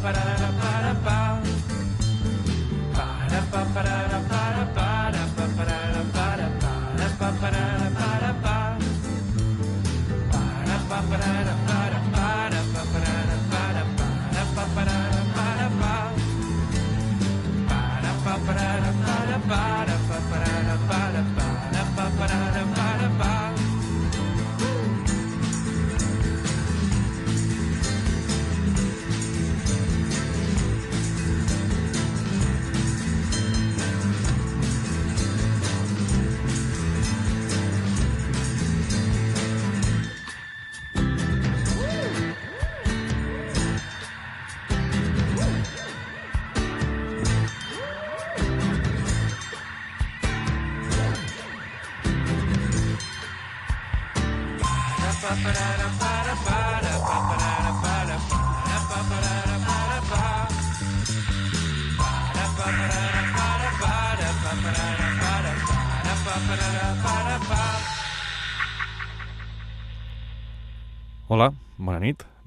para para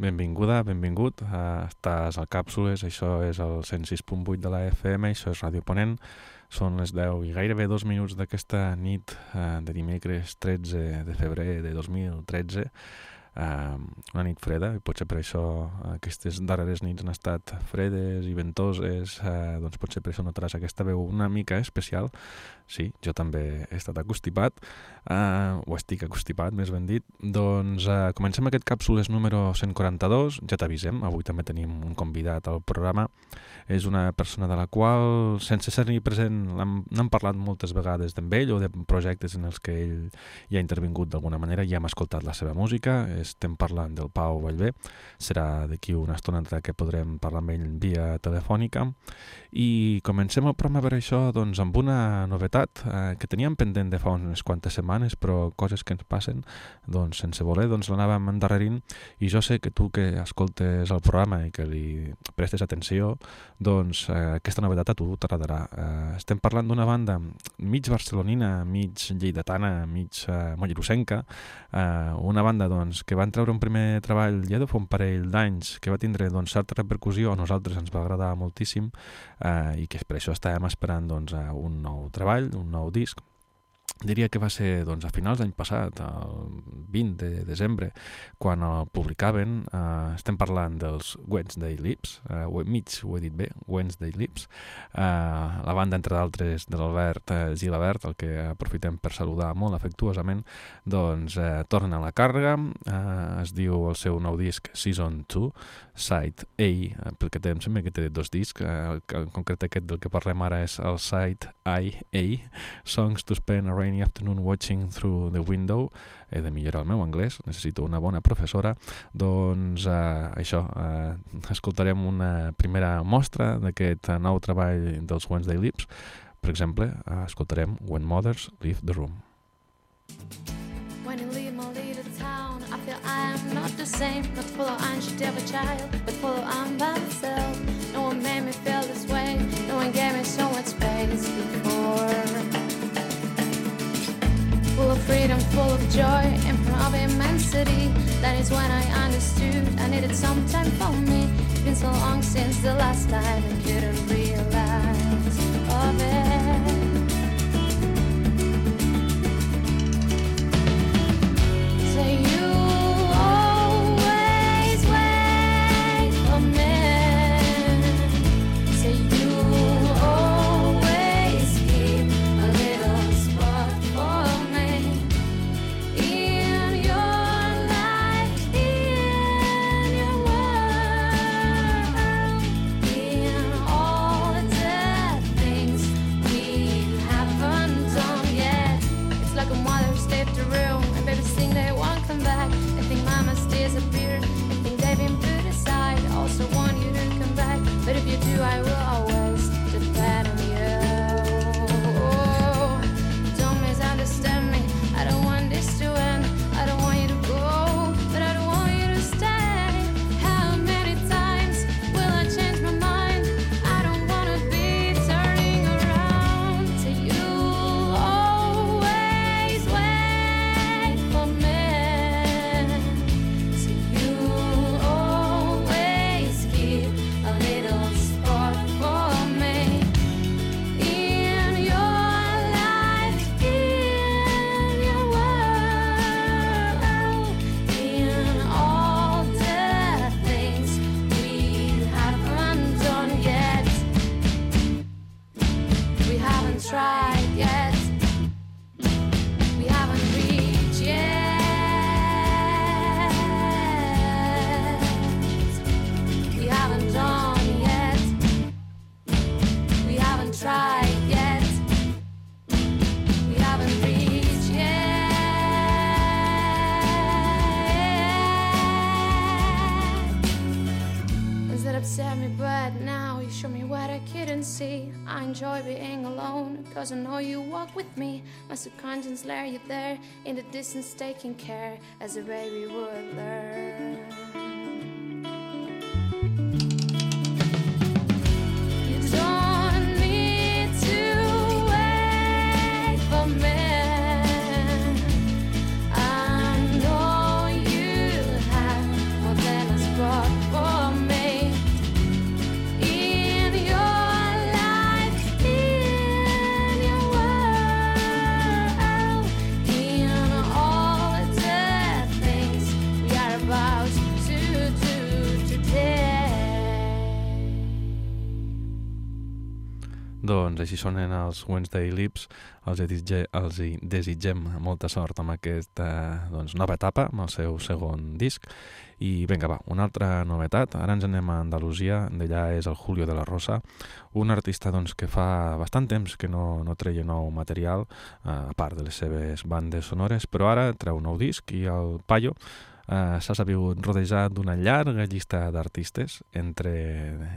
benvinguda, benvingut. Uh, estàs al Càpsules, això és el 106.8 de la FM, això és Ràdio Ponent. Són les 10 i gairebé dos minuts d'aquesta nit uh, de dimecres 13 de febrer de 2013 eh, una nit freda i potser per això aquestes darreres nits han estat fredes i ventoses eh, doncs potser per això notaràs aquesta veu una mica especial. Sí, jo també he estat acostipat eh, o estic acostipat més ben dit. Doncs eh, comencem aquest càpsules número 142 ja t'avisem, avui també tenim un convidat al programa. És una persona de la qual, sense ser-hi present, n'hem parlat moltes vegades d'en ell o de projectes en els que ell hi ha intervingut d'alguna manera, ja hem escoltat la seva música, estem parlant del Pau Vallvé, serà d'aquí una estona que podrem parlar amb ell via telefònica. I comencem el programa per això doncs, amb una novetat eh, que teníem pendent de fa unes quantes setmanes, però coses que ens passen doncs, sense voler, doncs l'anàvem endarrerint. I jo sé que tu que escoltes el programa i que li prestes atenció, doncs eh, aquesta novetat a tu t'agradarà. Eh, estem parlant d'una banda mig barcelonina, mig lleidatana, mig eh, mollerusenca, eh, una banda doncs, que van treure un primer treball ja de fa un parell d'anys, que va tindre doncs, certa repercussió, a nosaltres ens va agradar moltíssim, eh, i que per això estàvem esperant doncs, un nou treball, un nou disc, diria que va ser doncs, a finals d'any passat, el 20 de desembre, quan el publicaven. Eh, estem parlant dels Wednesday Lips, eh, mig ho he dit bé, Wednesday Lips, eh, la banda, entre d'altres, de l'Albert eh, Gilabert, el que aprofitem per saludar molt afectuosament, doncs eh, torna a la càrrega, eh, es diu el seu nou disc Season 2, Side A, eh, perquè té, em sembla que té dos discs, eh, en concret aquest del que parlem ara és el Side IA, Songs to Spend a Rainy Afternoon Watching Through the Window, he de millorar el meu anglès, necessito una bona professora, doncs eh, això, eh, escoltarem una primera mostra d'aquest nou treball dels Wednesday Lips, per exemple, eh, escoltarem When Mothers Leave the Room. When not the same. Not follow I should have a child, but follow I'm by myself. No one made me feel this way. No one gave me so much space before. Full of freedom, full of joy, and of immensity. That is when I understood I needed some time for me. It's been so long since the last time I couldn't realize of it. Say you see. I enjoy being alone, cause I know you walk with me. My subconscious layer, you there in the distance, taking care as a baby would learn. Doncs així sonen els Wednesday Lips, els, desitge, els hi desitgem molta sort amb aquesta doncs, nova etapa, amb el seu segon disc. I vinga, va, una altra novetat, ara ens anem a Andalusia, d'allà és el Julio de la Rosa, un artista doncs, que fa bastant temps que no, no treia nou material, a part de les seves bandes sonores, però ara treu nou disc i el Payo eh, s'ha sabut rodejar d'una llarga llista d'artistes, entre,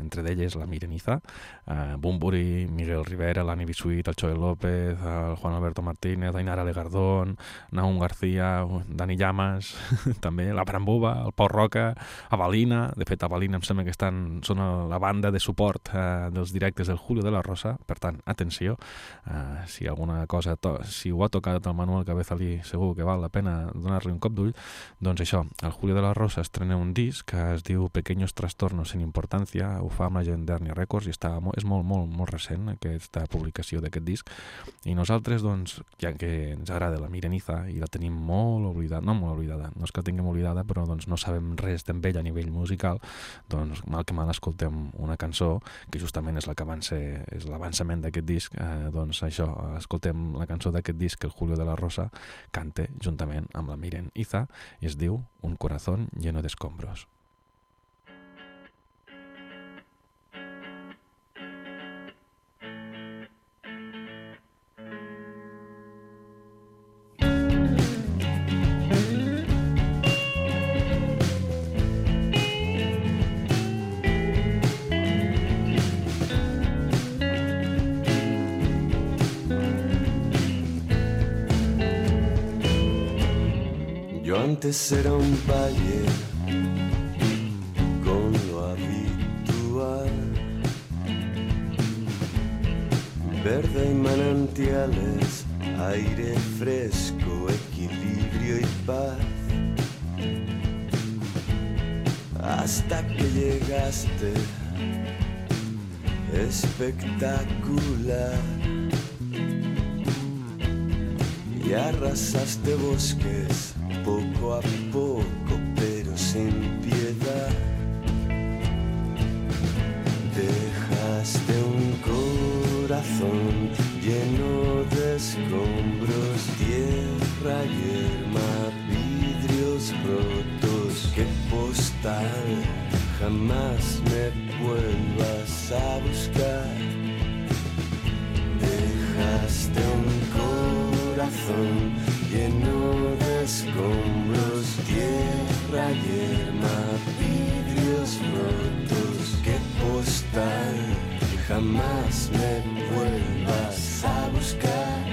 entre d'elles la Mireniza, eh, Bumburi, Miguel Rivera, l'Ani Bisuit, el Joel López, el Juan Alberto Martínez, Ainara Legardón, Naum García, Dani Llamas, també la Brambuba, el Pau Roca, Avalina, de fet Avalina em sembla que estan, són la banda de suport eh, dels directes del Julio de la Rosa, per tant, atenció, eh, si alguna cosa, to si ho ha tocat el Manuel Cabezalí, segur que val la pena donar-li un cop d'ull, doncs això, el Julio de la Rosa estrena un disc que es diu Pequeños trastornos sin importancia, ho fa amb la Gendernia Records i està, és molt, molt, molt recent aquesta publicació d'aquest disc i nosaltres, doncs, ja que ens agrada la Mireniza i la tenim molt oblidada, no molt oblidada, no és que la tinguem oblidada, però doncs no sabem res d'en ell a nivell musical, doncs mal que mal escoltem una cançó que justament és la que avança, és l'avançament d'aquest disc, eh, doncs això, escoltem la cançó d'aquest disc que el Julio de la Rosa cante juntament amb la Miren Iza i es diu Un corazón lleno de escombros. Antes era un valle con lo habitual, verde y manantiales, aire fresco, equilibrio y paz. Hasta que llegaste, espectacular. Y arrasaste bosques poco a poco, pero sin piedad. Dejaste un corazón lleno de escombros, tierra, yerma, vidrios rotos. Qué postal, jamás me vuelvas a buscar. Dejaste un corazón jamás me vuelvas a buscar.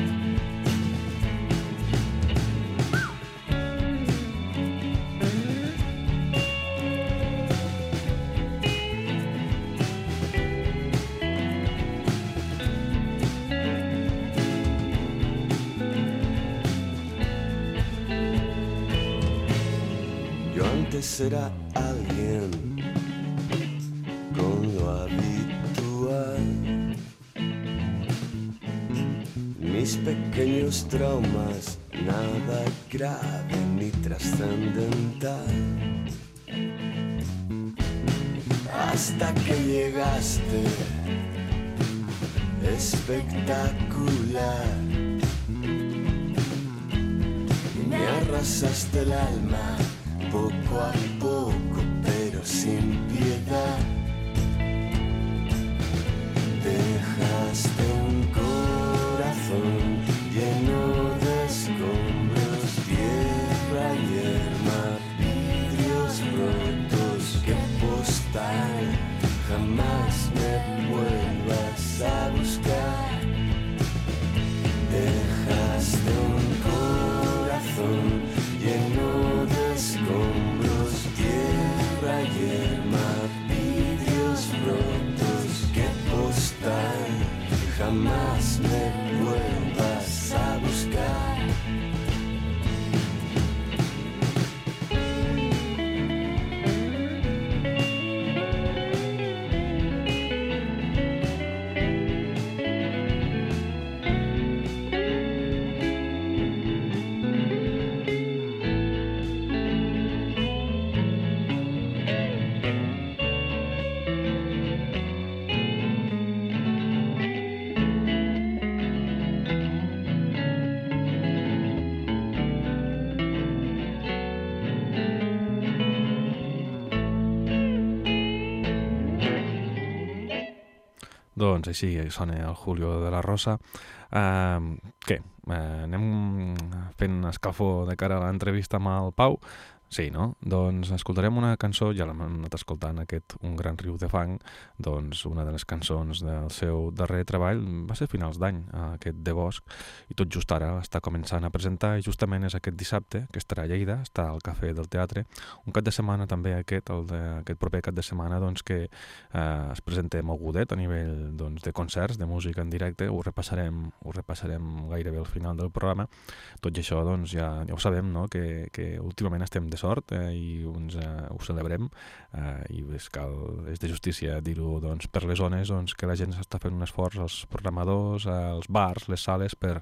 Yo antes era pequeños traumas, nada grave ni trascendental. Hasta que llegaste, espectacular. Me arrasaste el alma poco a Doncs així sona el Julio de la Rosa. Uh, què? Uh, anem fent escalfor de cara a l'entrevista amb el Pau? Sí, no? Doncs escoltarem una cançó, ja l'hem anat escoltant, aquest Un gran riu de fang, doncs una de les cançons del seu darrer treball va ser finals d'any, aquest de Bosch, i tot just ara està començant a presentar, i justament és aquest dissabte, que estarà a Lleida, està al Cafè del Teatre, un cap de setmana també aquest, el de, aquest proper cap de setmana, doncs que eh, es presenta mogudet a nivell doncs, de concerts, de música en directe, ho repassarem, ho repassarem gairebé al final del programa, tot i això doncs ja, ja ho sabem, no? que, que últimament estem de sort eh, i uns, eh, ho celebrem eh, i és, cal, és de justícia dir-ho doncs, per les zones doncs, que la gent s'està fent un esforç, els programadors, els bars, les sales, per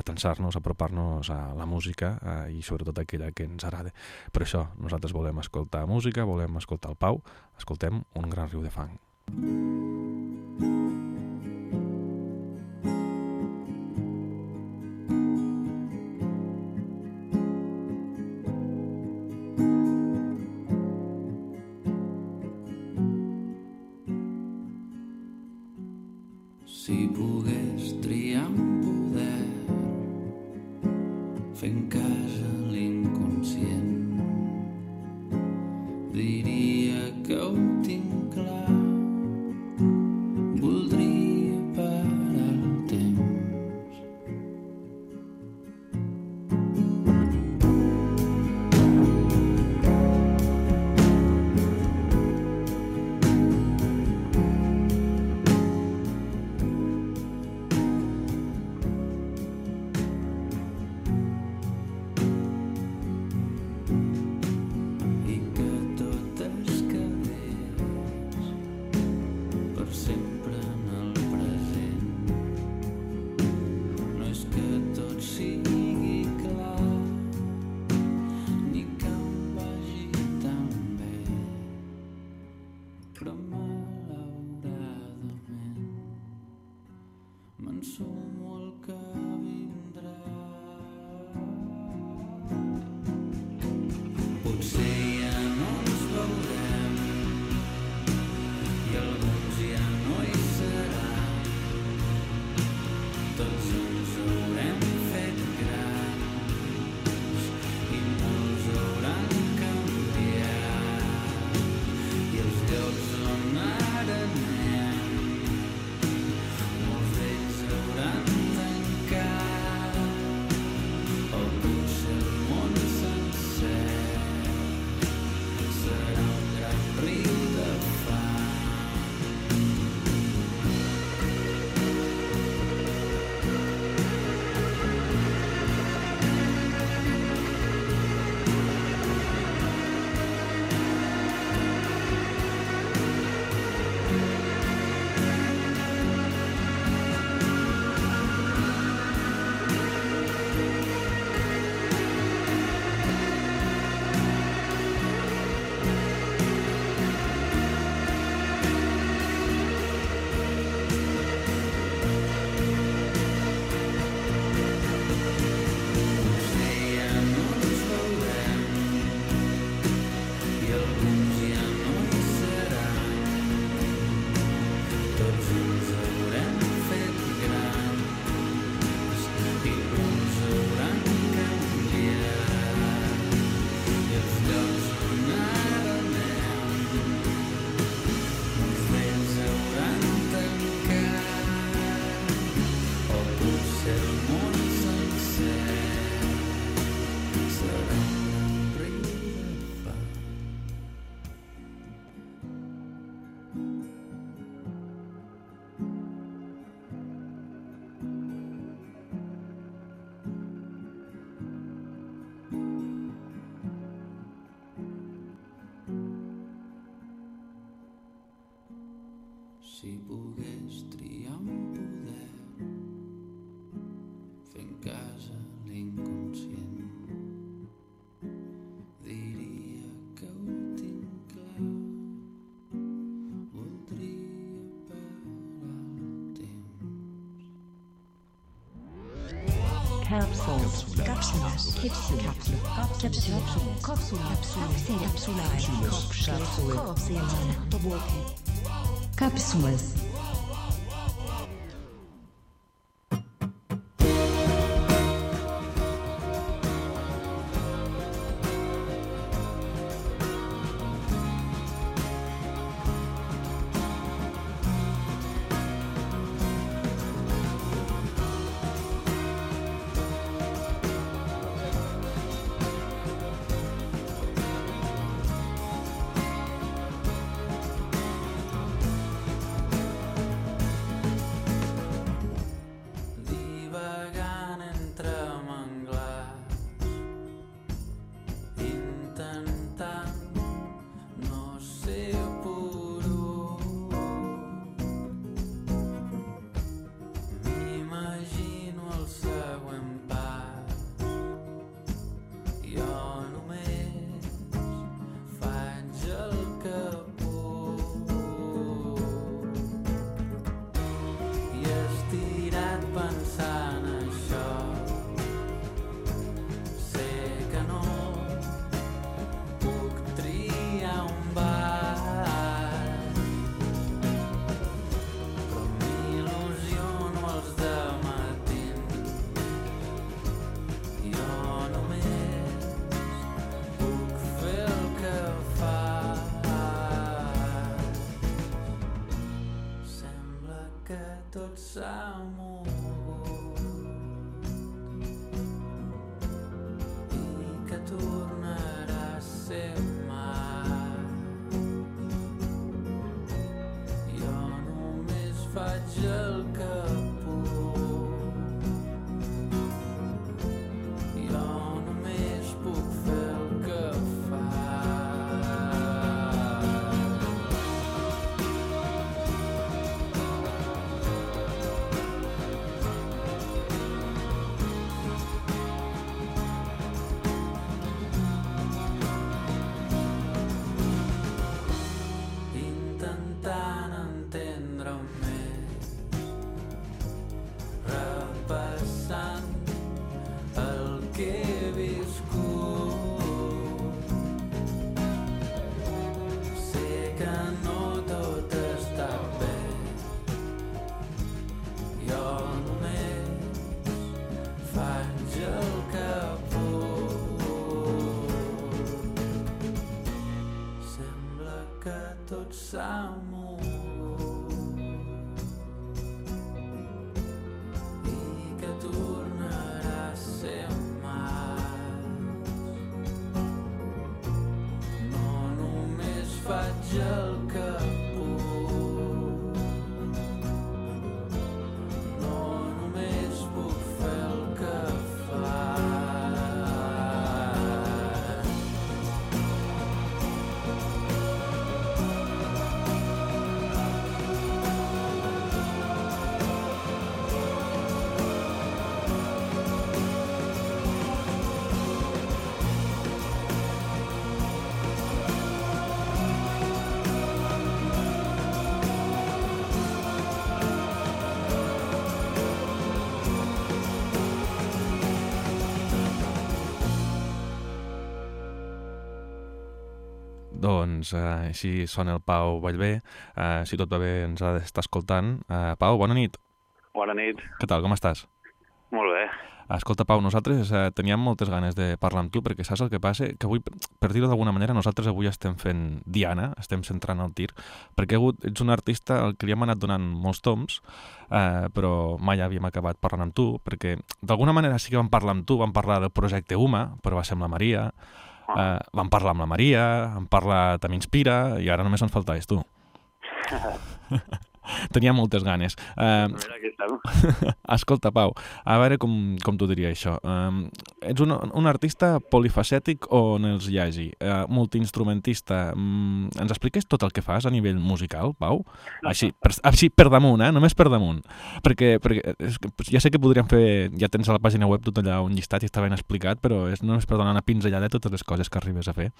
atensar-nos, apropar-nos a la música eh, i sobretot aquella que ens agrada. Per això nosaltres volem escoltar música, volem escoltar el Pau, escoltem Un gran riu de fang. Si Capsules. Kapsulas. Kapsuły. Kapsuły. Kapsuły. Kapsuły. Kapsuły. Kapsuły. Kapsuły. Kapsuły. Kapsuły. Kapsuły. Kapsuły. Kapsuły. Tot Doncs eh, així sona el Pau Vallvé. Eh, si tot va bé, ens ha d'estar escoltant. Eh, Pau, bona nit. Bona nit. Què tal, com estàs? Molt bé. Escolta, Pau, nosaltres eh, teníem moltes ganes de parlar amb tu perquè saps el que passa? Que avui, per dir-ho d'alguna manera, nosaltres avui estem fent diana, estem centrant el tir, perquè hagut, ets un artista al que li hem anat donant molts toms, eh, però mai havíem acabat parlant amb tu, perquè d'alguna manera sí que vam parlar amb tu, vam parlar del projecte Uma, però va ser amb la Maria, eh, vam parlar amb la Maria, vam parlar amb Inspira, i ara només ens faltaves tu. Tenia moltes ganes. Uh, Mira, aquí estem. escolta, Pau, a veure com, com t'ho diria això. Um, ets un, un artista polifacètic o on els hi hagi? Uh, multiinstrumentista. Um, ens expliques tot el que fas a nivell musical, Pau? Així, per, així per damunt, eh? Només per damunt. Perquè, perquè ja sé que podríem fer... Ja tens a la pàgina web tot allà un llistat i està ben explicat, però és només per donar una pinzellada de totes les coses que arribes a fer.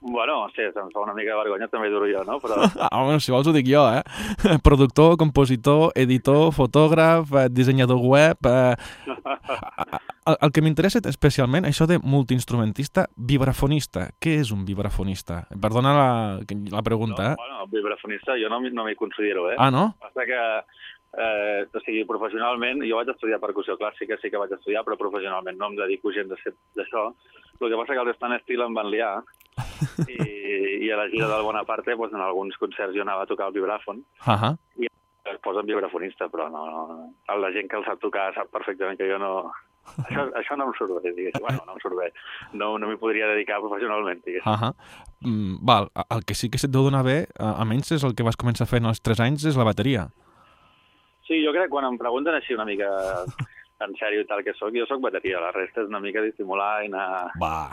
Bueno, sí, em fa una mica de vergonya també dir-ho jo, no? Però Ah, bueno, si vols ho dic jo, eh? Productor, compositor, editor, fotògraf, eh, dissenyador web... Eh... El, el que m'interessa especialment, això de multiinstrumentista, vibrafonista. Què és un vibrafonista? Perdona la, la pregunta, no, eh? bueno, vibrafonista jo no, no m'hi considero, eh? Ah, no? Passa que, eh, o sigui, professionalment, jo vaig estudiar percussió clàssica, sí que vaig estudiar, però professionalment no em dedico gens a ser d'això. El que passa que els Stan Estil em van liar i, i a la gira del Bonaparte, doncs, en alguns concerts jo anava a tocar el vibràfon Uh -huh. es posen vibrafonista, però no, no, la gent que el sap tocar sap perfectament que jo no... Això, això no em surt bé, diguéssim. Bueno, no em surt bé. No, no m'hi podria dedicar professionalment, diguéssim. Uh -huh. mm, val, el que sí que se't deu donar bé, a, almenys és el que vas començar fent als 3 anys, és la bateria. Sí, jo crec que quan em pregunten així una mica en sèrio i tal que sóc, jo sóc bateria. La resta és una mica dissimular i anar, Va,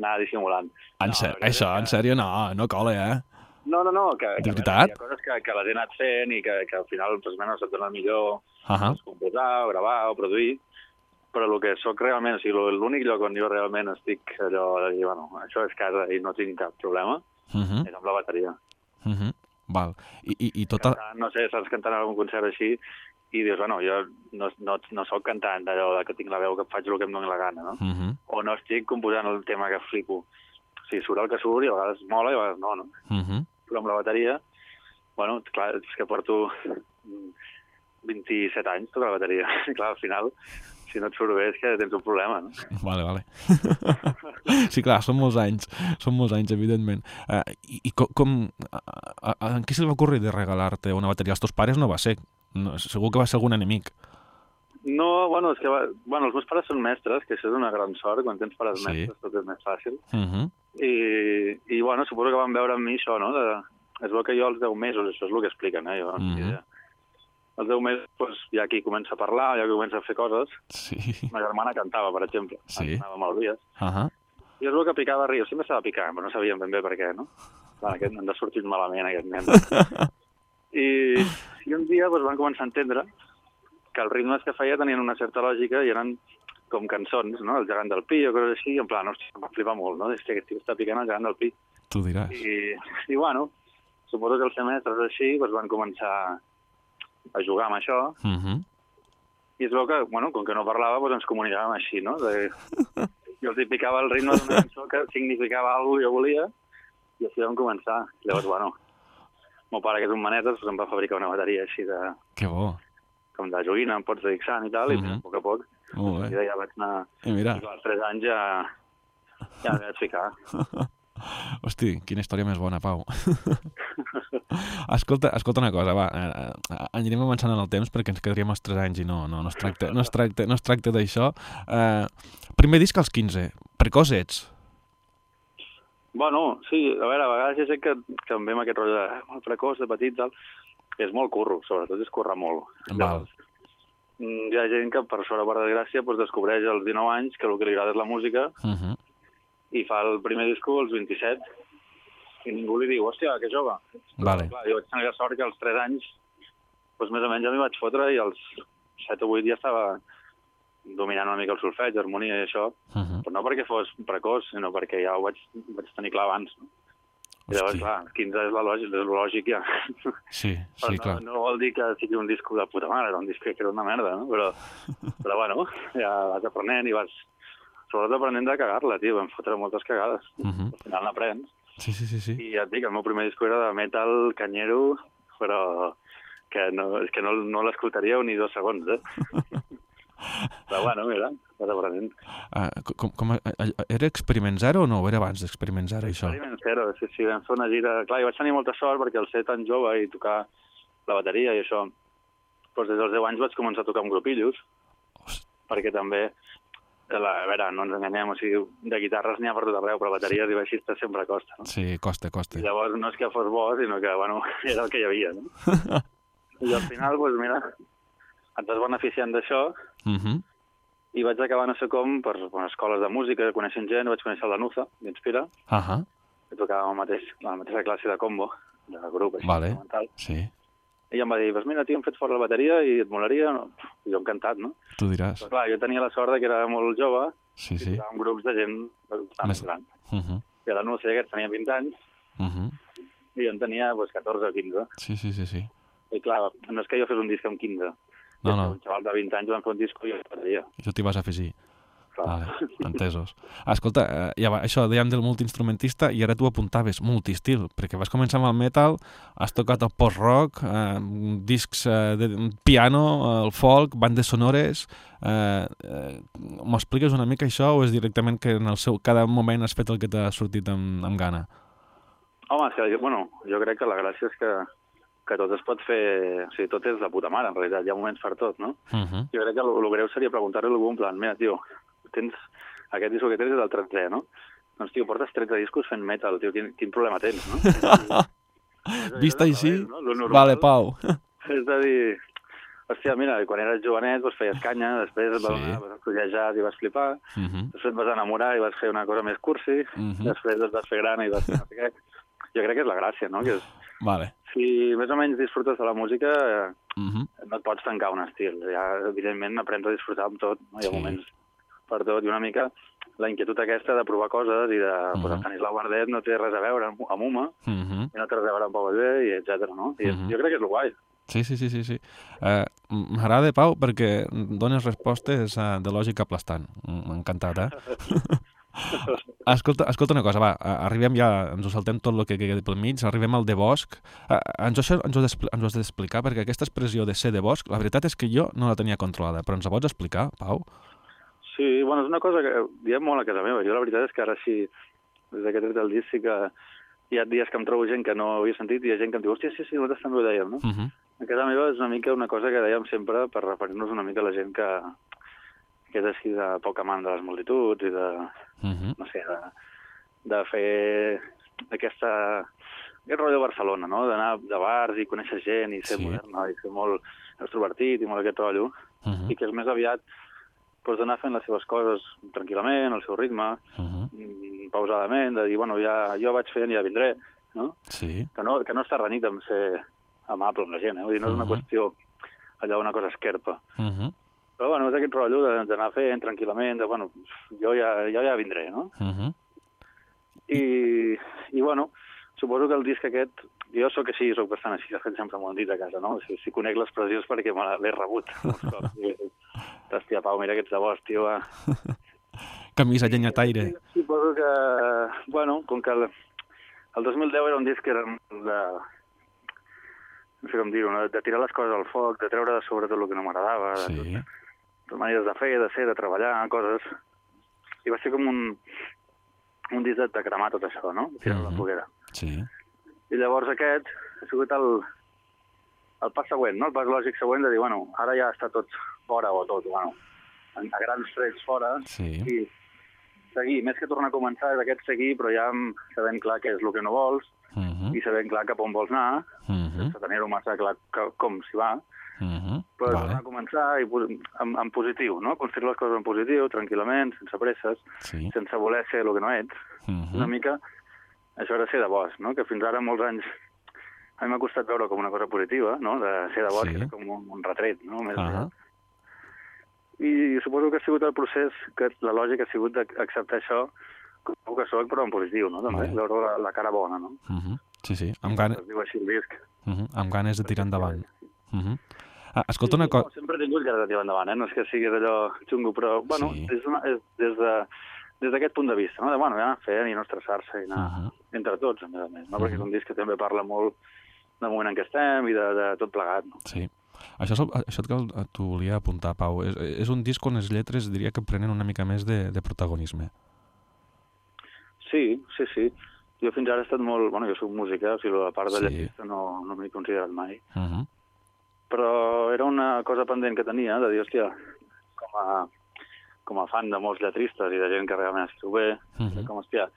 anar dissimulant. en No, ser, veritat això, en sèrio, no, no cola, eh? No, no, no, que, De que veritat? hi ha coses que, que les he anat fent i que, que al final pues, bueno, se't dona millor Uh -huh. composar o gravar o produir, però el que sóc realment, o sigui, l'únic lloc on jo realment estic allò de dir, bueno, això és casa i no tinc cap problema, Uh -huh. és amb la bateria. Uh -huh. Val. I, i, i tota... Cantant, no sé, saps cantant en algun concert així i dius, bueno, jo no, no, no sóc cantant d'allò que tinc la veu que faig el que em doni la gana, no? Uh -huh. O no estic composant el tema que flipo. O sigui, surt el que surt i a vegades mola i a vegades no, no? Uh -huh. Però amb la bateria, bueno, clar, és que porto mm, 27 anys tocant la bateria. clar, al final, si no et surt bé és que tens un problema, no? Vale, vale. sí, clar, són molts anys, són molts anys, evidentment. Uh, I i com, com a, a, a, en qui se li va ocórrer de regalar-te una bateria? Els teus pares no va ser. No, segur que va ser algun enemic. No, bueno, és que, va, bueno, els meus pares són mestres, que això és una gran sort, quan tens pares Sí. mestres tot és més fàcil. Uh -huh. I, i bueno, suposo que van veure en mi això, no? De, es veu que jo als 10 mesos, això és el que expliquen, eh? Jo, tinc Mhm. idea. Als 10 mesos, doncs, ja aquí comença a parlar, ja que comença a fer coses. Sí. Ma germana cantava, per exemple. Sí. Anava melodies. Uh -huh. I és el que picava riu. Sempre estava picant, però no sabíem ben bé per què, no? Clar, aquest ens ha sortit malament, aquest nen. I, I un dia doncs, van començar a entendre que els ritmes que feia tenien una certa lògica i eren com cançons, no? El gegant del pi o coses així, i en plan, hòstia, em va flipar molt, no? Hòstia, aquest tio està picant el gegant del pi. Tu diràs. I, i bueno, suposo que els semestres així doncs, van començar a jugar amb això Uh -huh. i es veu que, bueno, com que no parlava, doncs ens comunicàvem així, no? De... Jo els picava el ritme d'una cançó que significava alguna cosa que jo volia i així vam començar. Llavors, bueno, meu pare, que és un manetes, doncs em va fabricar una bateria així de, Que bo. com de joguina, amb pots Dixant i tal, i Mhm. a poc a poc, Molt i bé. ja vaig anar... I mira, I als 3 anys ja, ja m'hi vaig ficar. hosti, quina història més bona, Pau. escolta, escolta una cosa, va, eh, eh, anirem avançant en el temps perquè ens quedaríem als 3 anys i no, no, no es tracta, no es tracta, no es tracta d'això. Eh, primer disc als 15, precoç ets. Bueno, sí, a veure, a vegades ja sé que, que em ve amb aquest rotllo de molt precoç, de petit, tal. És molt curro, sobretot és currar molt. Val. Mm, Hi ha gent que, per sort o per desgràcia, doncs descobreix als 19 anys que el que li agrada és la música Uh -huh. i fa el primer disco als 27 i ningú li diu, hòstia, que jove. Vale. Clar, jo vaig tenir la sort que als 3 anys doncs més o menys ja m'hi vaig fotre i als 7 o 8 ja estava dominant una mica el solfeig, harmonia i això, Uh -huh. però no perquè fos precoç, sinó perquè ja ho vaig, vaig tenir clar abans. No? I llavors, Hosti. clar, 15 és la lògic, és lògic ja. Sí, sí, no, clar. no vol dir que sigui un disco de puta mare, era un disc que era una merda, no? Però, però bueno, ja vas aprenent i vas... Sobretot aprenent de cagar-la, tio, vam fotre moltes cagades. Uh -huh. Al final n'aprens. Sí, sí, sí, sí. I ja et dic, el meu primer disco era de metal canyero, però que no, és que no, no l'escoltaríeu ni dos segons, eh? però bueno, mira, vas aprenent. Uh, com, com, eh, era Experiment Zero o no? Era abans d'Experiment Zero, això? Experiment zero, sí, sí, vam fer una gira... Clar, i vaig tenir molta sort perquè al ser tan jove i tocar la bateria i això, doncs des dels 10 anys vaig començar a tocar amb grupillos, Host- perquè també la, a veure, no ens enganyem, o sigui, de guitarres n'hi ha per tot arreu, però bateries i baixistes sempre costa, no? Sí, costa, costa. I llavors no és que fos bo, sinó que, bueno, era el que hi havia, no? I al final, doncs mira, et vas beneficiant d'això Uh -huh. i vaig acabar no sé com per, per escoles de música, coneixent gent, vaig conèixer la Nuza, d'Inspira, Uh -huh. que tocava el mateix, la mateixa classe de combo, de grup, així, Vale. instrumental. Sí, I em va dir, pues mira, tio, hem fet fora la bateria i et molaria? No? I jo encantat, no? tu diràs. Però clar, jo tenia la sort que era molt jove Sí, i sí. tocava en grups de gent bastant Més- gran. Uh -huh. I la Nuza, aquest tenia 20 anys, Uh -huh. i jo en tenia pues, 14 o 15. Sí, sí, sí, sí. I clar, no és que jo fes un disc amb 15. No, no. Un xaval de 20 anys van fer un disc i el bateria. I tu t'hi vas afegir. Clar. Vale, entesos. Escolta, eh, ja va, això dèiem del multiinstrumentista i ara tu apuntaves multistil, perquè vas començar amb el metal, has tocat el post-rock, eh, discs eh, de piano, el folk, bandes sonores... Eh, eh, M'ho expliques una mica això o és directament que en el seu cada moment has fet el que t'ha sortit amb, amb gana? Home, és que, bueno, jo crec que la gràcia és que, que tot es pot fer... O sigui, tot és de puta mare, en realitat. Hi ha moments per tot, no? Uh -huh. Jo crec que el, el greu seria preguntar-li a algú en plan, mira, tio, tens... Aquest disc que tens és el 13, no? Doncs, tio, portes 13 discos fent metal, tio, quin, quin problema tens, no? Vista així, no? Normal vale, Pau. És a dir, hòstia, mira, quan eres jovenet doncs feies canya, després Sí. vas, estudiar i vas flipar, Uh -huh. després vas enamorar i vas fer una cosa més cursi, Mhm. després et vas fer gran i vas fer no sé què. Jo crec que és la gràcia, no? Que és, Vale. Si més o menys disfrutes de la música, Uh -huh. no et pots tancar un estil. Ja, evidentment, aprens a disfrutar amb tot. No? Hi ha Sí. moments per tot. I una mica la inquietud aquesta de provar coses i de... Uh Mhm. -huh. pues, Stanislau Bardet no té res a veure amb, amb Uma, Uh -huh. i no té res a veure amb Pau i etc. no? I Mhm. jo crec que és el guai. Sí, sí, sí, sí. sí. Uh, M'agrada, Pau, perquè dones respostes uh, de lògica aplastant. M'ha encantat, eh? escolta, escolta una cosa, va, arribem ja, ens ho saltem tot el que queda pel mig, arribem al de Bosch. Uh, ens, ho, això ens, ho, ens ho has d'explicar, perquè aquesta expressió de ser de Bosch, la veritat és que jo no la tenia controlada, però ens la pots explicar, Pau? Sí, bueno, és una cosa que diem molt a casa meva. Jo la veritat és que ara sí, des que he tret el disc, sí que hi ha dies que em trobo gent que no havia sentit i hi ha gent que em diu, hòstia, sí, sí, nosaltres també ho dèiem, no? Uh -huh. A casa meva és una mica una cosa que dèiem sempre per referir-nos una mica a la gent que, que és així de poc amant de les multituds i de, Uh -huh. no sé, de, de fer aquesta... aquest rotllo de Barcelona, no? D'anar de bars i conèixer gent i ser Sí. sí. modern, no? i ser molt extrovertit i molt aquest rotllo, Uh -huh. i que és més aviat doncs, d'anar fent les seves coses tranquil·lament, al seu ritme, Uh -huh. mm, pausadament, de dir, bueno, ja, jo vaig fent i ja vindré, no? Sí. Que no, que no està renyit amb ser amable amb la gent, eh? Vull dir, no és una Mhm. qüestió allò una cosa esquerpa. Uh -huh. Però, bueno, és aquest rotllo de- d'anar fent tranquil·lament, de, bueno, jo ja, jo ja vindré, no? Uh -huh. I, i bueno, suposo que el disc aquest, jo sóc així, sóc bastant així, de fet sempre m'ho han dit a casa, no? Si, si conec l'expressió és perquè me l'he rebut. Hòstia, Pau, mira que ets de bosc, tio. Va. Camisa llenyataire. Suposo que, bueno, com que el, el 2010 era un disc que era de, no sé com dir-ho, no? de tirar les coses al foc, de treure de sobre tot el que no m'agradava, Sí. tot, maneres de fer, de ser, de treballar, coses. I va ser com un, un disc de, de cremar tot això, no? Tirar mm -hmm. Mhm. la foguera. Sí. I llavors aquest ha sigut el, el pas següent, no? el pas lògic següent de dir, bueno, ara ja està tot fora o tot, bueno, a, grans trets fora, Sí. i seguir, més que tornar a començar, és aquest seguir, però ja sabent clar què és el que no vols Uh -huh. i sabent clar cap on vols anar, Uh -huh. sense tenir-ho massa clar que, com s'hi va, Uh -huh. però Vale. a començar i, en, en positiu, no? Construir les coses en positiu, tranquil·lament, sense presses, Sí. sense voler ser el que no ets. Uh Una -huh. mica això era ser de bosc, no? Que fins ara molts anys a mi m'ha costat veure com una cosa positiva, no? De ser de bosc, Sí. com un, un retret, no? Més Ahà. I suposo que ha sigut el procés, que la lògica ha sigut d'acceptar això com que soc, però en positiu, no? També, Vale. veure la, la cara bona, no? Uh -huh. Sí, sí, amb, gan Es diu així el disc. uh -huh. amb ganes de tirar endavant. Uh -huh. Ah, escolta una No, cosa... sempre he tingut ganes de tirar endavant, eh? No és que sigui d'allò xungo, però, bueno, Sí. és, una, és des de des d'aquest punt de vista, no? De, bueno, anar fent i no estressar-se i anar Uh -huh. entre tots, a més a més, no? Perquè és Mhm. un disc que també parla molt del moment en què estem i de, de tot plegat, no? Sí. Això, això que t'ho volia apuntar, Pau. És, és un disc on les lletres diria que prenen una mica més de, de protagonisme. Sí, sí, sí. Jo fins ara he estat molt... Bueno, jo soc músic, eh? o sigui, la part de Sí. lletista no, no m'he considerat mai. Uh -huh. Però era una cosa pendent que tenia, de dir, hòstia, com a, com a fan de molts lletristes i de gent que realment escriu bé, Mhm. com, hòstia,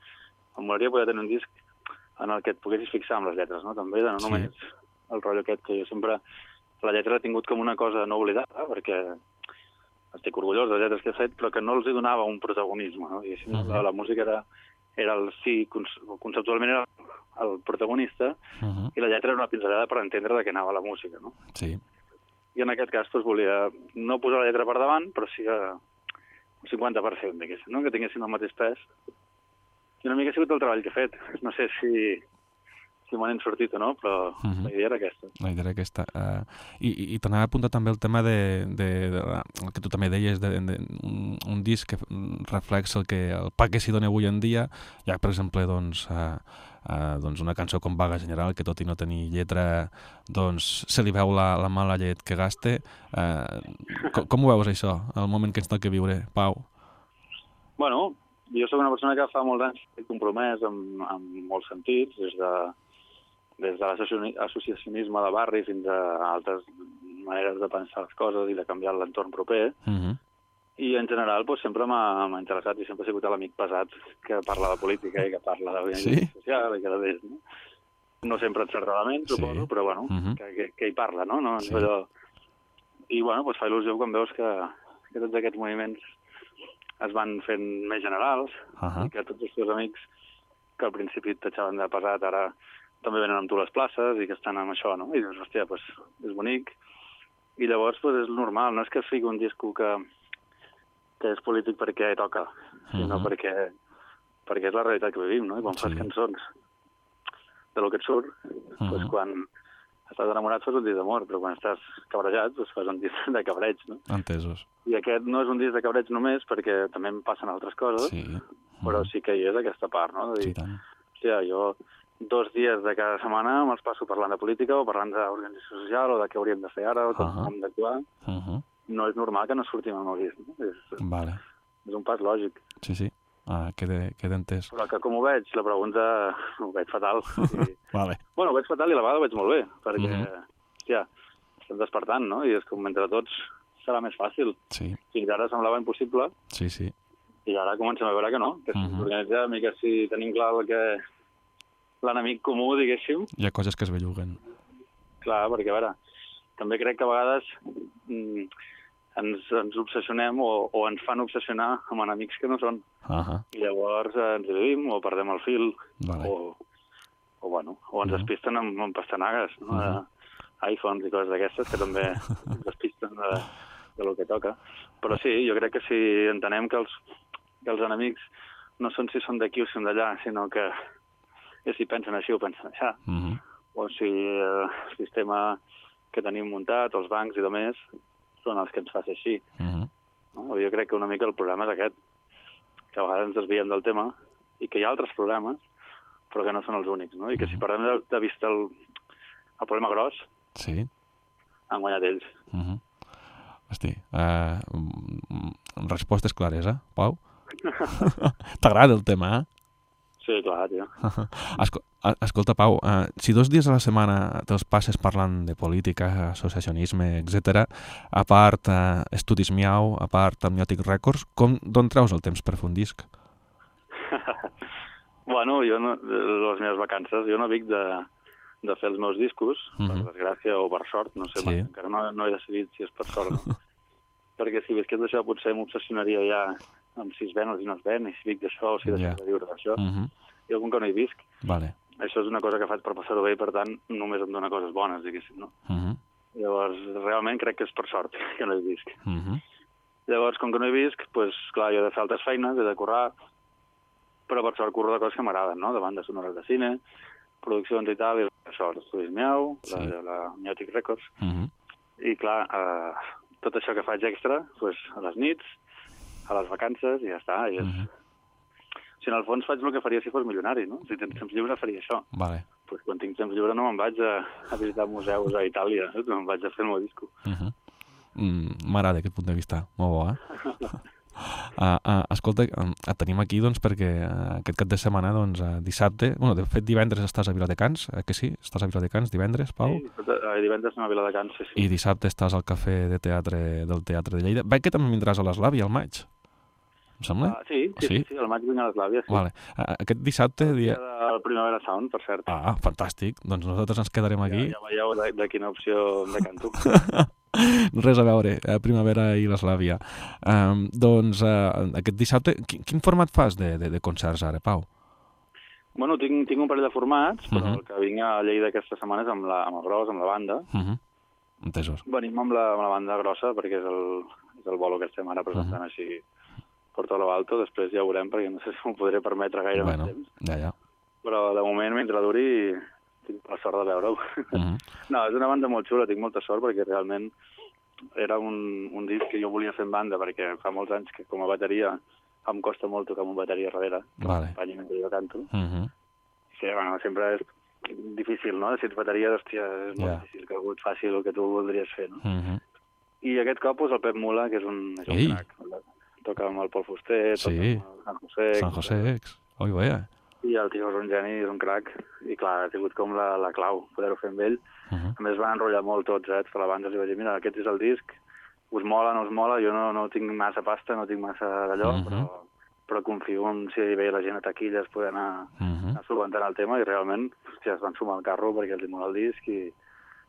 em molaria poder tenir un disc en el que et poguessis fixar amb les lletres, no? També, de no Sí. només el rotllo aquest que jo sempre... La lletra l'he tingut com una cosa no oblidada, perquè estic orgullós de les lletres que he fet, però que no els hi donava un protagonisme, no? I Mhm. la, la música era, era el sí, conce- conceptualment era el protagonista, Mhm. i la lletra era una pinzellada per entendre de què anava la música, no? Sí. I en aquest cas doncs, volia no posar la lletra per davant, però sí que un 50%, diguéssim, no? que tinguessin el mateix pes. I una mica ha sigut el treball que he fet. No sé si, si me n'hem sortit o no, però Mhm. la idea era aquesta. La idea era aquesta. Uh, I i, t'anava a apuntar també el tema de, de, de, la- el que tu també deies, de, de, un, un disc que reflexa el, que, el pa que s'hi dona avui en dia. Hi ha, per exemple, doncs, uh, uh, doncs una cançó com Vaga General, que tot i no tenir lletra, doncs se li veu la, la mala llet que gaste. Uh, com, com ho veus, això, el moment que ens toca viure, Pau? Bueno, jo sóc una persona que fa molts anys estic compromès amb, amb molts sentits, des de, des de l'associacioni- l'associacionisme de barri fins a altres maneres de pensar les coses i de canviar l'entorn proper. Uh -huh. I en general doncs, sempre m'ha interessat i sempre he sigut l'amic pesat que parla de política i que parla de Sí? social i que de no? No sempre encertadament, Sí. suposo, però bueno, Mhm. que, que, que hi parla, no? no? Sí. Allò... I bueno, doncs fa il·lusió quan veus que, que tots aquests moviments es van fent més generals Uh -huh. i que tots els teus amics que al principi t'aixaven de pesat ara també venen amb tu les places i que estan amb això, no? I dius, hòstia, doncs és bonic. I llavors doncs, és normal, no és que fiqui un disco que, que és polític perquè toca, sinó Mhm. perquè, perquè és la realitat que vivim, no? I quan Sí. fas cançons de lo que et surt, doncs Mhm. quan estàs enamorat fas un disc d'amor, però quan estàs cabrejat doncs fas un disc de cabreig, no? Entesos. I aquest no és un disc de cabreig només perquè també em passen altres coses, Sí. però Mhm. sí que hi és aquesta part, no? De Sí, dir, i tant. hòstia, jo dos dies de cada setmana me'ls passo parlant de política o parlant d'organització social o de què hauríem de fer ara o com Ahà. hem d'actuar. Uh -huh. No és normal que no sortim amb el disc, no? És, Vale. és un pas lògic. Sí, sí. Ah, queda, queda entès. Però que com ho veig, la pregunta ho veig fatal. I, Vale. bueno, ho veig fatal i a la vegada ho veig molt bé, perquè, Mhm. hòstia, estem despertant, no? I és com entre tots serà més fàcil. Sí, Fins ara semblava impossible sí, sí. i ara comencem a veure que no, que si ens organitzem i que si tenim clar el que l'enemic comú, diguéssim, Hi ha coses que es belluguen. Clar, perquè, a veure, també crec que a vegades mm, ens, ens obsessionem o, o ens fan obsessionar amb enemics que no són. Ahà, I llavors eh, ens vivim o perdem el fil vale. o, o, bueno, o ens Mhm. despisten amb, amb pastanagues, no? Uh iPhones i coses d'aquestes que també ens despisten de, de lo que toca. Però sí, jo crec que si entenem que els, que els enemics no són si són d'aquí o si són d'allà, sinó que, que si pensen així o pensen allà, Mhm. o si eh, el sistema que tenim muntat, els bancs i de més, són els que ens fa ser així. Mhm. No? Jo crec que una mica el problema és aquest, que a vegades ens desviem del tema i que hi ha altres problemes, però que no són els únics, no? I que si perdem de, de vista el, el problema gros, Sí. han guanyat ells. Mhm. Hosti, uh, respostes clares, eh, Pau? T'agrada el tema, eh? Sí, clar, tio. Esco escolta, Pau, uh, si dos dies a la setmana te'ls passes parlant de política, associacionisme, etc, a part uh, estudis miau, a part amniòtic records, com d'on treus el temps per fer un disc? Bueno, jo no, les meves vacances, jo no vic de, de fer els meus discos, per Mhm. desgràcia o per sort, no sé, Sí. encara no, no he decidit si és per sort no. Perquè si visqués d'això potser m'obsessionaria ja amb si es ven o si no es ven, i si vic d'això o si deixo de viure d'això. Mm -hmm. Jo com que no hi visc, Vale. això és una cosa que faig per passar-ho bé i per tant només em dona coses bones, diguéssim, no? Mm -hmm. Llavors, realment crec que és per sort que no hi visc. Mm -hmm. Llavors, com que no hi visc, doncs, clar, jo he de fer altres feines, he de currar, però per sort curro de coses que m'agraden, no? De bandes sonores de cine, produccions i tal, i això, l'Estudis Miau, Sí. la, la Miotic Records, Mm -hmm. i clar, eh, tot això que faig extra, doncs, a les nits, a les vacances, i ja està. I és... Mhm. Si en el fons faig el que faria si fos milionari, no? Si tens temps lliure faria això. Vale. Pues quan tinc temps lliure no me'n vaig a, a visitar museus a Itàlia, eh? me'n vaig a fer el meu disco. Mm -hmm. mm, M'agrada aquest punt de vista, molt bo, eh? Uh, uh, escolta, uh, et tenim aquí doncs, perquè uh, aquest cap de setmana, doncs, uh, dissabte, bueno, de fet divendres estàs a Viladecans, eh, que sí? Estàs a Viladecans divendres, Pau? Sí, eh, divendres anem a Viladecans, sí, sí. I dissabte estàs al cafè de teatre del Teatre de Lleida. Veig que també vindràs a l'Eslavi al maig. Em sembla? Ah, sí, sí, Sí? sí, al maig vinc a l'Eslàvia, sí. Vale. Aquest dissabte, dia... Del Primavera Sound, per cert. Ah, fantàstic. Doncs nosaltres ens quedarem aquí. Ja, ja veieu de, de quina opció de canto. Res a veure, eh, Primavera i l'Eslàvia. Um, doncs uh, aquest dissabte, quin, quin format fas de, de, de concerts ara, Pau? bueno, tinc, tinc un parell de formats, però Mhm. el que vinc a Lleida aquesta setmana és amb, la, amb el gros, amb la banda. Uh -huh. Entesos. Venim amb la, amb la banda grossa perquè és el, és el bolo que estem ara presentant Mhm. així per tot lo alto. Després ja ho veurem perquè no sé si m'ho podré permetre gaire Bueno, més temps. ja, ja. Però de moment, mentre duri, tinc la sort de veure-ho. Uh -huh. No, és una banda molt xula, tinc molta sort perquè realment era un, un disc que jo volia fer en banda perquè fa molts anys que com a bateria em costa molt tocar amb un bateria darrere, que Vale. m'acompanyi mentre jo canto. Uh -huh. Sí, bueno, sempre és difícil, no? Si ets bateria, hòstia, és molt Ja. difícil que algú et faci el que tu voldries fer, no? Uh -huh. I aquest cop, doncs, el Pep Mula, que és un, és un Ei. crac. Toca amb el Pol Fuster, toca Sí. amb el San José... San José Ex. Oi, veia. I el tio és un geni, és un crac. I clar, ha sigut com la, la clau, poder-ho fer amb ell. Uh -huh. A més, van enrotllar molt tots, eh? Tota la banda els vaig dir, mira, aquest és el disc, us mola, no us mola, jo no, no tinc massa pasta, no tinc massa d'allò, Mhm. però, però confio en si ve la gent a taquilles poder anar, Uh -huh. anar solventant el tema i realment hòstia, es van sumar al carro perquè els mola el disc i,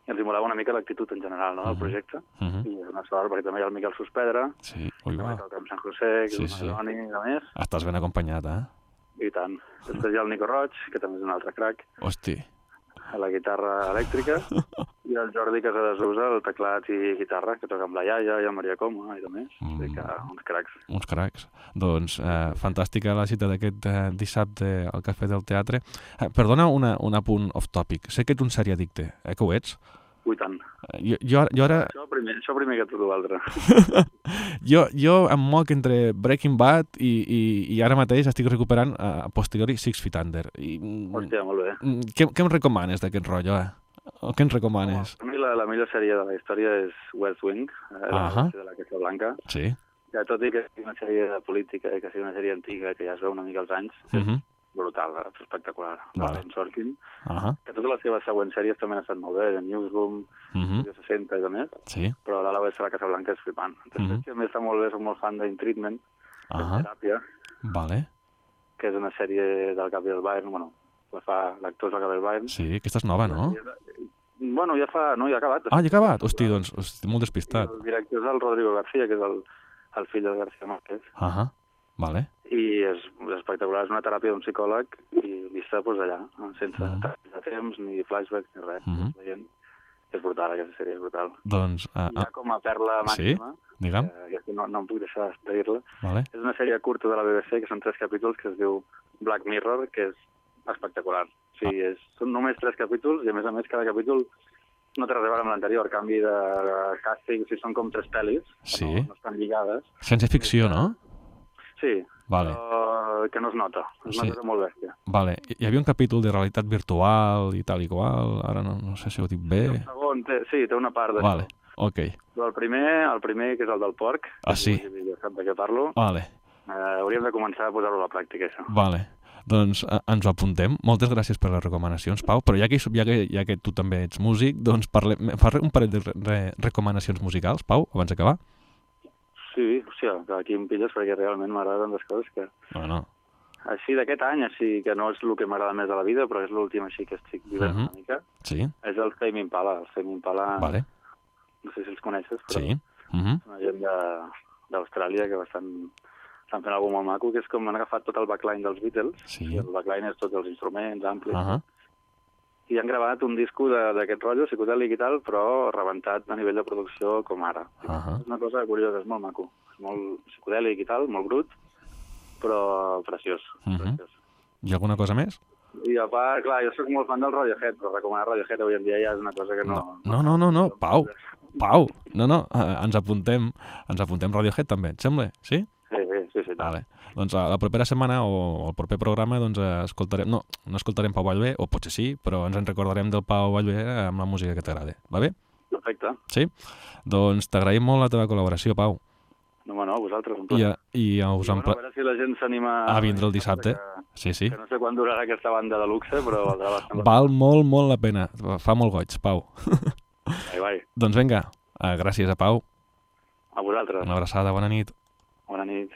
i els hi molava una mica l'actitud en general no, del Mhm. projecte. Uh -huh. I és una sort perquè també hi ha el Miquel Sospedra, Sí, que va. toca amb Sant José, que Sí, és sí. un Adoni, a més, Estàs ben acompanyat, eh? i tant. Després hi ha el Nico Roig, que també és un altre crac, Hosti. A la guitarra elèctrica, i el Jordi Casadesús, el teclat i guitarra, que toca amb la Iaia i el Maria Coma i de més. Mm. Mm. que uns cracs. uns cracs. Doncs eh, fantàstica la cita d'aquest eh, dissabte al Cafè del Teatre. Eh, perdona una, un apunt off-topic. Sé que ets un seriadicte, eh, que ho ets. Ui, tant. Eh, Jo, jo, jo ara... Això primer, això primer que tot l'altre. Jo, jo em moc entre Breaking Bad i, i, i ara mateix estic recuperant eh, a posteriori Six Feet Under. I, mm, Hòstia, molt bé. mm, què, què em recomanes d'aquest rotllo, eh? O què ens recomanes? Mi la, la millor sèrie de la història és West Wing, eh, la Ahà. de la Casa Blanca. Sí. Ja, tot i que sigui una sèrie de política, que sigui una sèrie antiga, que ja es veu una mica als anys, Uh és -huh. Brutal, eh, espectacular. Vale. Aaron Sorkin, Uh -huh. que totes les seves següents sèries també han estat molt bé, de Newsroom, Uh -huh. Studio 60 i de més, Sí. però l'ala oest de la Casa Blanca és flipant. Després, que a més està molt bé, soc molt fan d'In Treatment, Uh uh -huh. Teràpia, Vale. que és una sèrie del Gabriel Byrne, bueno, la fa l'actor Gabriel Byrne. Sí, aquesta és nova, no? Bueno, ja fa... No, ja ha acabat. Ah, ja ha acabat? Hosti, doncs estic molt despistat. El director és el Rodrigo García, que és el, el fill del García Márquez. Uh -huh. Vale. I és, és espectacular, és una teràpia d'un psicòleg i vista doncs, allà, sense Mhm. mm. de temps, ni flashbacks, ni res. Mhm. Veient. És brutal, aquesta sèrie és brutal. Doncs, uh, ja uh, com a perla Sí? màxima, digue'm. eh, que no, no em puc deixar de dir-la, Vale. és una sèrie curta de la BBC, que són tres capítols, que es diu Black Mirror, que és espectacular. O sigui, Ah. és, són només tres capítols i, a més a més, cada capítol no té res a veure amb l'anterior, canvi de, càsting, o sigui, són com tres pel·lis, Sí. no, no estan lligades. Ciència ficció, no? Sí, Vale. però que no es nota, és una Sí. cosa molt bèstia. Vale. Hi havia un capítol de realitat virtual i tal i qual, ara no, no sé si ho dic bé. El segon, té, sí, té una part d'això. Vale, ok. Però el primer, el primer, que és el del porc, Ah, sí? ja sap de què parlo, Vale, eh, hauríem de començar a posar-ho a la pràctica, això. vale. Doncs eh, ens ho apuntem. Moltes gràcies per les recomanacions, Pau. Però ja que, ja que, ja que tu també ets músic, doncs parlem, fa un parell de re, re, recomanacions musicals, Pau, abans d'acabar. Sí, hòstia, que aquí em pilles perquè realment m'agraden les coses que... Bueno, Així d'aquest any, així que no és el que m'agrada més a la vida, però és l'últim així que estic vivint Mhm. una mica, sí, és el Fame Impala. El Fame Impala, vale, no sé si els coneixes, però sí. Uh -huh. és una gent de- d'Austràlia que bastant estan fent alguna molt maco, que és com han agafat tot el backline dels Beatles, Sí. el backline és tots els instruments, amplis, Uh -huh. I han gravat un disco d'aquest rotllo, psicodèlic i tal, però rebentat a nivell de producció com ara. Uh -huh. És una cosa curiosa, és molt maco. És molt psicodèlic i tal, molt brut, però preciós. Mhm. preciós. Hi ha alguna cosa més? I a part, clar, jo sóc molt fan del Radiohead, però recomanar Radiohead avui en dia ja és una cosa que no... No, no, no, no, Pau, Pau, no, no, eh, ens apuntem, ens apuntem Radiohead també, et sembla? Sí? Sí, sí, sí. Vale. Doncs a la propera setmana o el proper programa doncs eh, escoltarem, no, no escoltarem Pau Vallvé, o potser sí, però ens en recordarem del Pau Vallvé amb la música que t'agrada. Va bé? Perfecte. Sí? Doncs t'agraïm molt la teva col·laboració, Pau. No, home, no, vosaltres. Un I, plaer. a- i us I, bueno, a veure si la gent s'anima... a vindre el dissabte. Que, Sí, sí. que no sé quan durarà aquesta banda de luxe, però la Val molt, molt la pena. Fa molt goig, Pau. Vai, vai. doncs vinga, eh, gràcies a Pau. A vosaltres. Una abraçada, bona nit. Bona nit.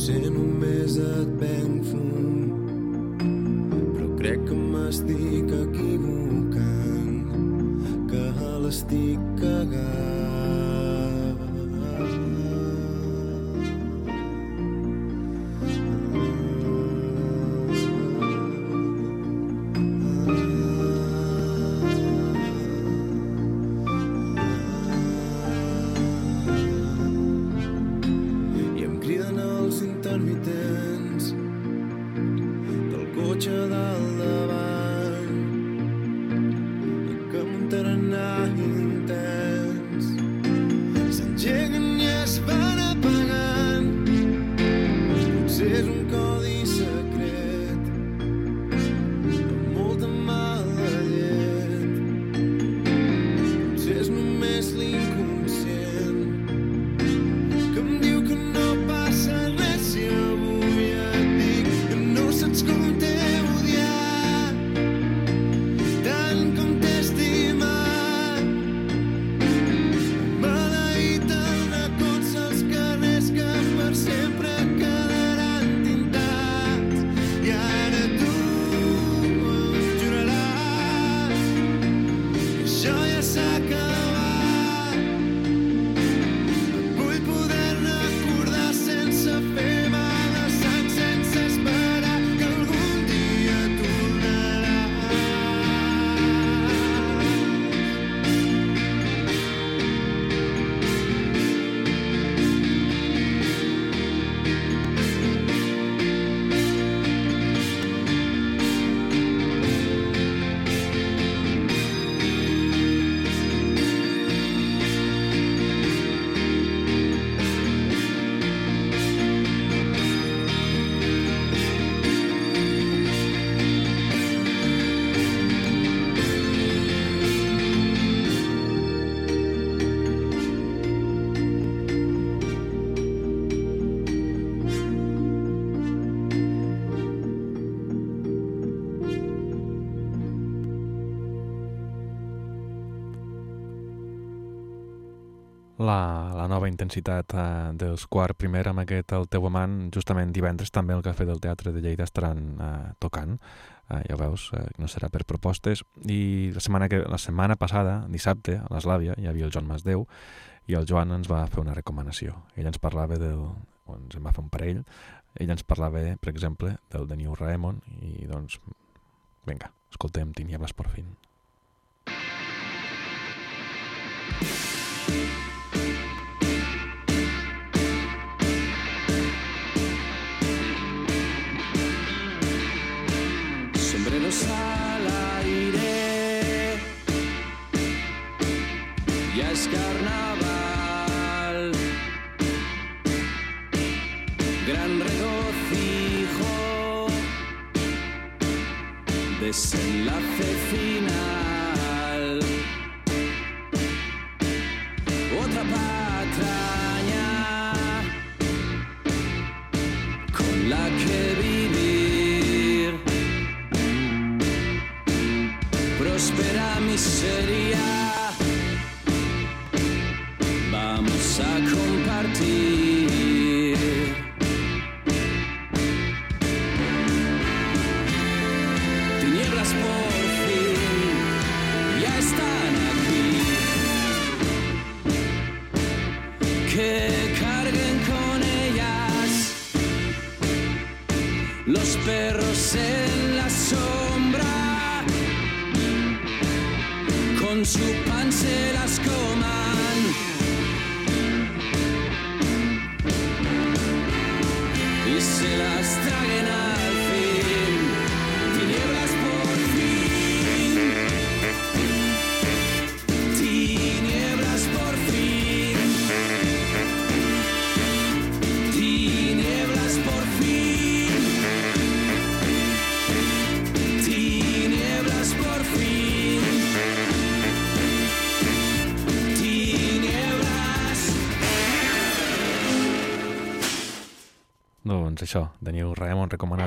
Potser només et venc fum però crec que m'estic equivocant que l'estic La, nova intensitat eh, dels quart primer amb aquest El teu amant, justament divendres també al Cafè del Teatre de Lleida estaran eh, tocant, eh, ja veus, eh, no serà per propostes, i la setmana, que, la setmana passada, dissabte, a l'Eslàvia, hi havia el Joan Masdeu, i el Joan ens va fer una recomanació. Ell ens parlava del... o ens en va fer un parell, ell ens parlava, per exemple, del de New Raemon, i doncs, vinga, escoltem Tinieblas por fin. sombreros desenlace final. Otra patraña con la que vivir. próspera miseria.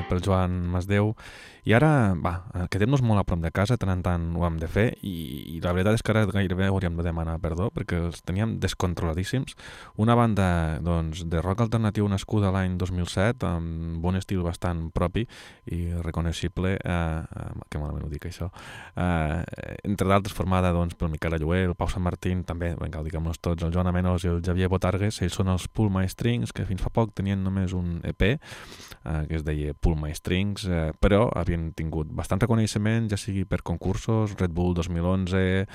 Recomanat pel Joan Masdeu. I ara, va, eh, quedem-nos molt a prop de casa, tant en tant ho hem de fer, i, i la veritat és que ara gairebé hauríem de demanar perdó, perquè els teníem descontroladíssims. Una banda doncs, de rock alternatiu nascuda l'any 2007, amb un estil bastant propi i reconeixible, eh, eh, que malament ho dic això, eh, entre d'altres formada doncs, pel Miquel Allué, el Pau Sant Martín, també, vinga, ho diguem-nos tots, el Joan Amenos i el Javier Botargues, ells són els Pull My Strings, que fins fa poc tenien només un EP, eh, que es deia Pull My Strings, eh, però havien tingut bastant reconeixement, ja sigui per concursos, Red Bull 2011,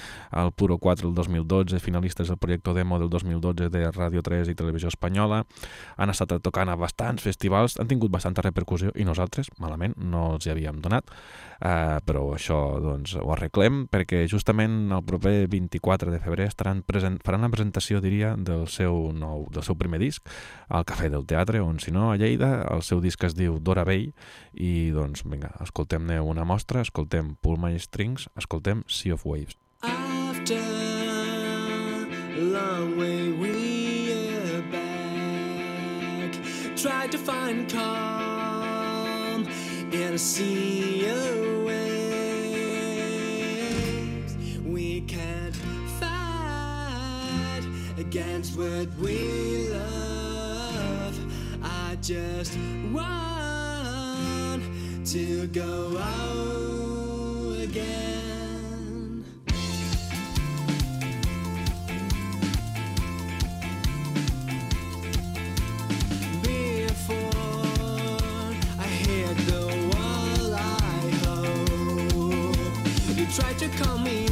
el Puro 4 el 2012, finalistes del projecte Demo del 2012 de Ràdio 3 i Televisió Espanyola, han estat tocant a bastants festivals, han tingut bastanta repercussió i nosaltres, malament, no els hi havíem donat, eh, però això doncs, ho arreglem perquè justament el proper 24 de febrer estaran present, faran la presentació, diria, del seu, nou, del seu primer disc al Cafè del Teatre, on si no, a Lleida, el seu disc es diu Dora Vell i doncs, vinga, escoltem-ne una mostra, escoltem Pull My Strings, escoltem Sea of Waves. After long way we're back, tried to find calm in a sea of waves. We can't fight against what we love. I just want to go out again. Tried to calm me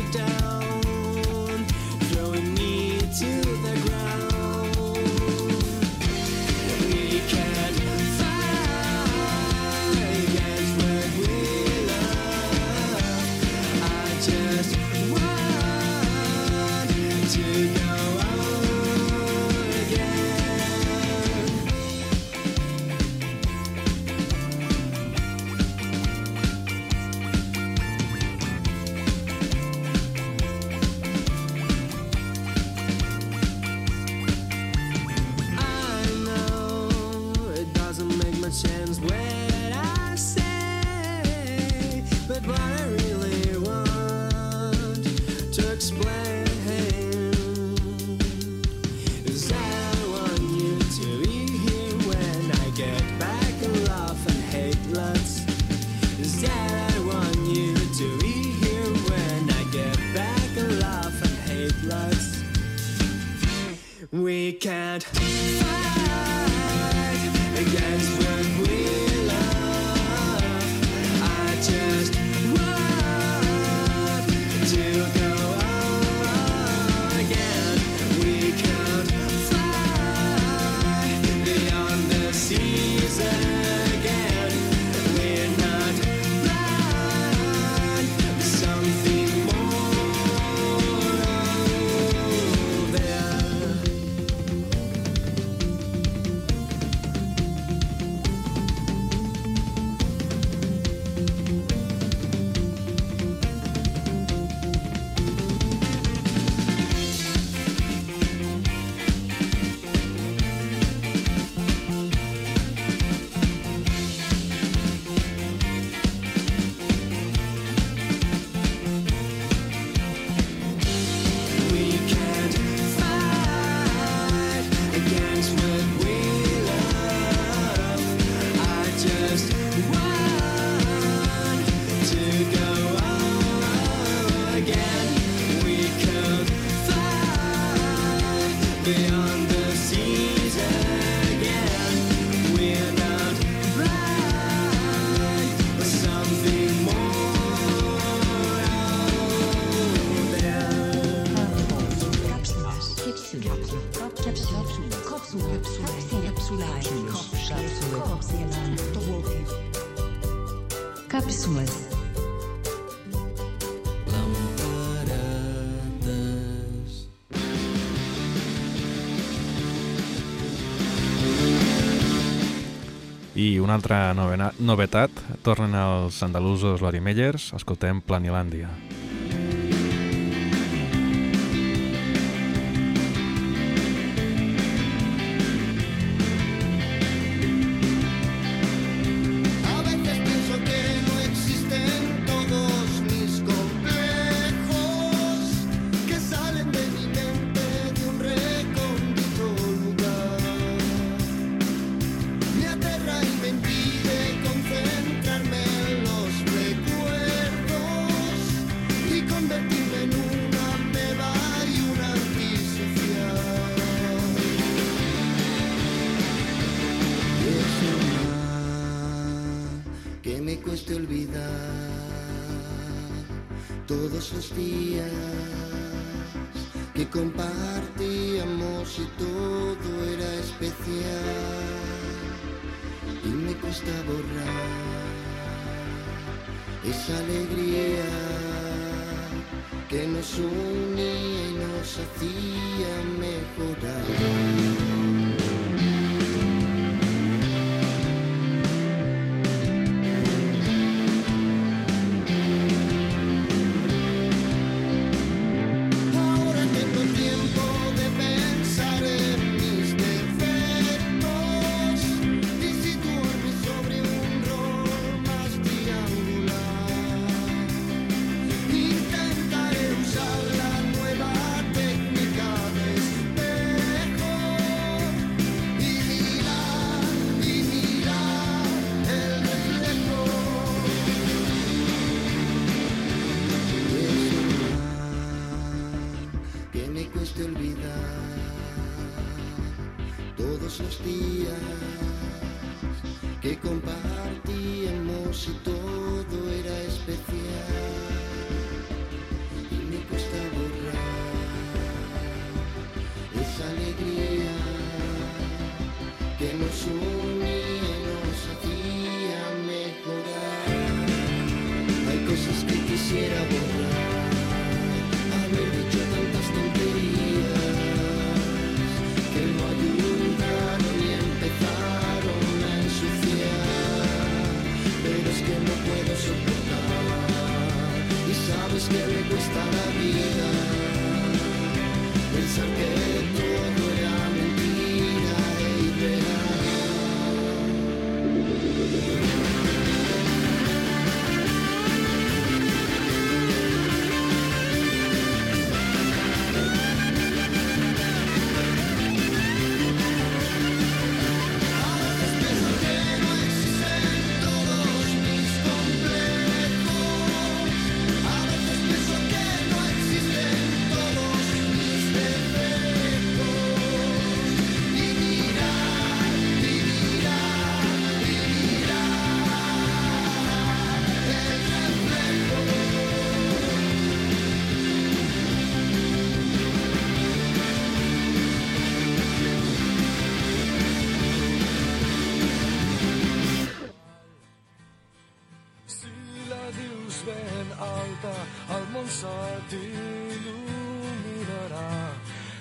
I una altra novena, novetat, tornen els andalusos Lorimellers, escoltem Planilàndia. A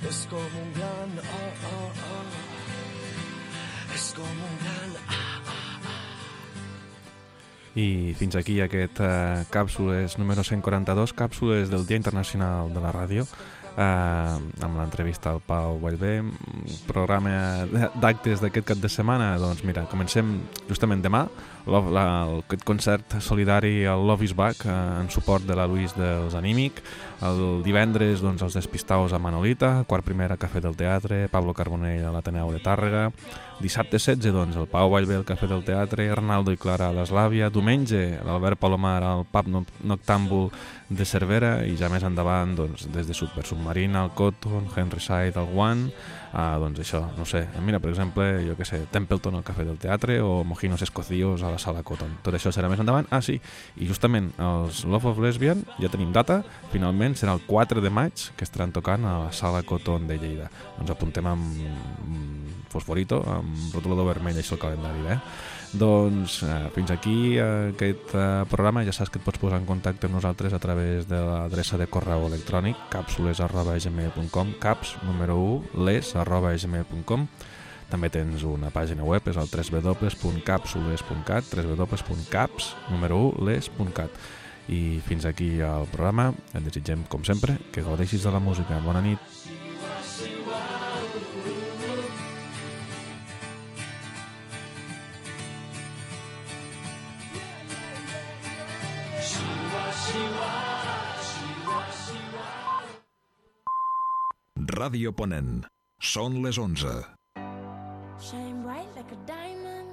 És com un gran ah, ah, ah. És com un gran ah. I fins aquí aquest uh, càpsules número 142, càpsules del Dia Internacional de la Ràdio, uh, amb l'entrevista al Pau Vallvé, programa d'actes d'aquest cap de setmana, doncs mira, comencem justament demà, Love, la, aquest concert solidari al Love is Back eh, en suport de la Luis dels Anímic. El divendres doncs, els despistaus a Manolita quart primer a Cafè del Teatre Pablo Carbonell a l'Ateneu de Tàrrega. Dissabte 16 doncs, el Pau Vallvé al Cafè del Teatre Arnaldo i Clara a l'Eslàvia diumenge l'Albert Palomar al Pub No- Noctàmbul de Cervera. I ja més endavant doncs, des de Super Submarina al Cotton, Henry Side al One ah, doncs això, no sé, mira per exemple jo que sé, Templeton al Cafè del Teatre o Mojinos Escocíos a la Sala Cotton. Tot això serà més endavant, ah sí. I justament els Love of Lesbian ja tenim data. Finalment serà el 4 de maig que estaran tocant a la Sala Cotton de Lleida. Ens apuntem amb, fosforito, amb rotulador vermell, això el calendari, eh? Doncs eh, fins aquí eh, aquest eh, programa. Ja saps que et pots posar en contacte amb nosaltres a través de l'adreça de correu electrònic capsules arroba gmail.com caps número 1 les arroba gmail.com també tens una pàgina web, és el www.capsules.cat www.caps número 1 les.cat i fins aquí el programa. Et desitgem, com sempre, que gaudeixis de la música. Bona nit. Ràdio Ponent. Són les 11. Shine